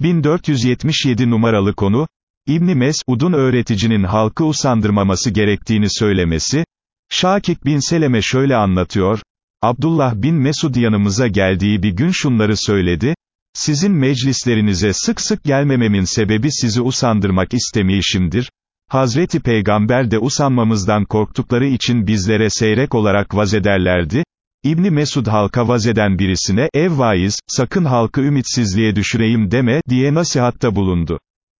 1477 numaralı konu, İbni Mesud'un öğreticinin halkı usandırmaması gerektiğini söylemesi, Şakik bin Seleme şöyle anlatıyor, Abdullah bin Mesud yanımıza geldiği bir gün şunları söyledi, sizin meclislerinize sık sık gelmememin sebebi sizi usandırmak istemeyişimdir, Hazreti Peygamber de usanmamızdan korktukları için bizlere seyrek olarak vazederlerdi, İbni Mesud halka vazeden birisine, ev vaiz, sakın halkı ümitsizliğe düşüreyim deme, diye nasihatta bulundu.